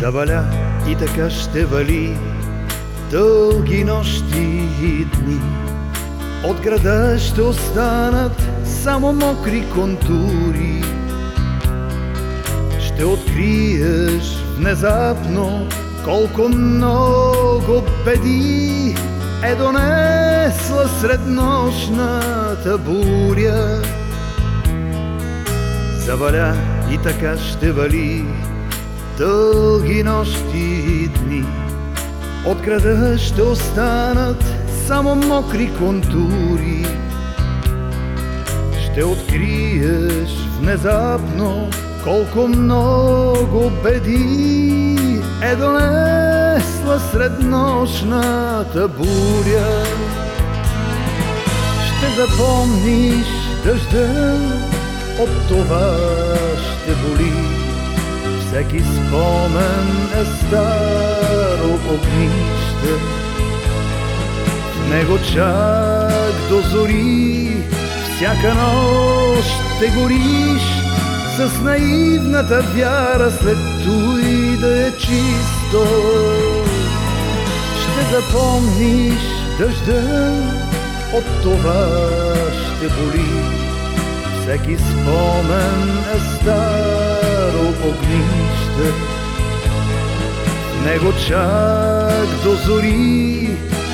Заваля и така ще вали дълги нощи и дни. От града ще останат само мокри контури. Ще откриеш внезапно колко много беди е донесла среднощната буря. Заваля и така ще вали дълги нощи и дни. От града ще останат само мокри контури. Ще откриеш внезапно колко много беди е донесла среднощната буря. Ще запомниш дъжда, от това ще боли. Всеки спомен е старо огнище. Него чак до зори всяка нощ ще гориш с наивната вяра след той да е чисто. Ще запомниш дъжда, от това ще боли. Всеки спомен е старо огнище. В него чак до зори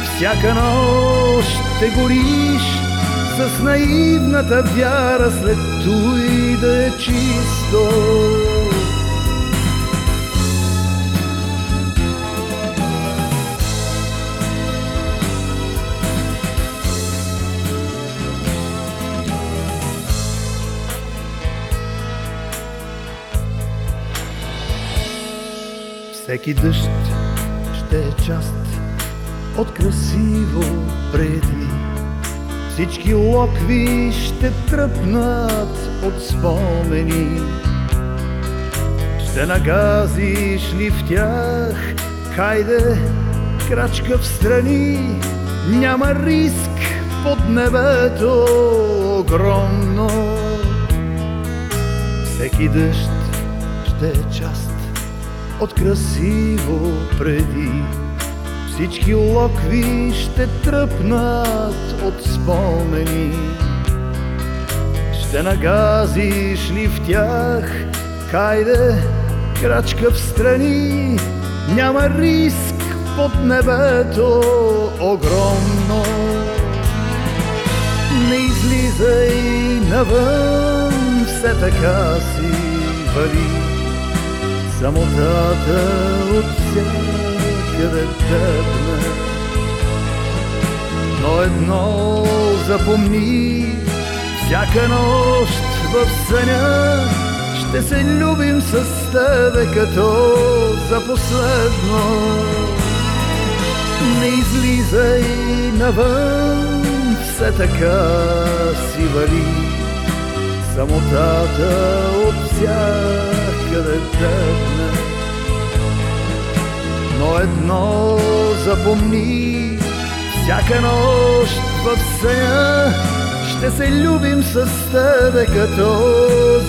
всяка нощ ще гориш с наивната вяра след той да е чисто. Всеки дъжд ще е част от красиво преди. Всички локви ще тръпнат от спомени. Ще нагазиш ли в тях, хайде, крачка в страни, няма риск под небето огромно. Всеки дъжд ще е част от красиво преди. Всички локви ще тръпнат от спомени. Ще нагазиш ли в тях, хайде, крачка в страни, няма риск под небето огромно. Не излизай навън, все така си вали, самотата от всякъде тъпна. Но едно запомни, всяка нощ в съня ще се любим с тебе като за последно. Не излизай навън, все така си вали, самотата от всякъде тъпна. Но едно запомни, всяка нощ в съня ще се любим с тебе като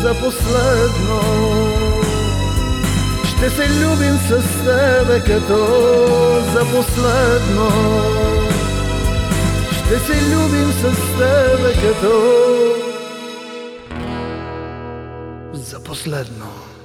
за последно. Ще се любим с тебе като за последно. Ще се любим с тебе като за последно.